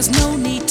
There's no need to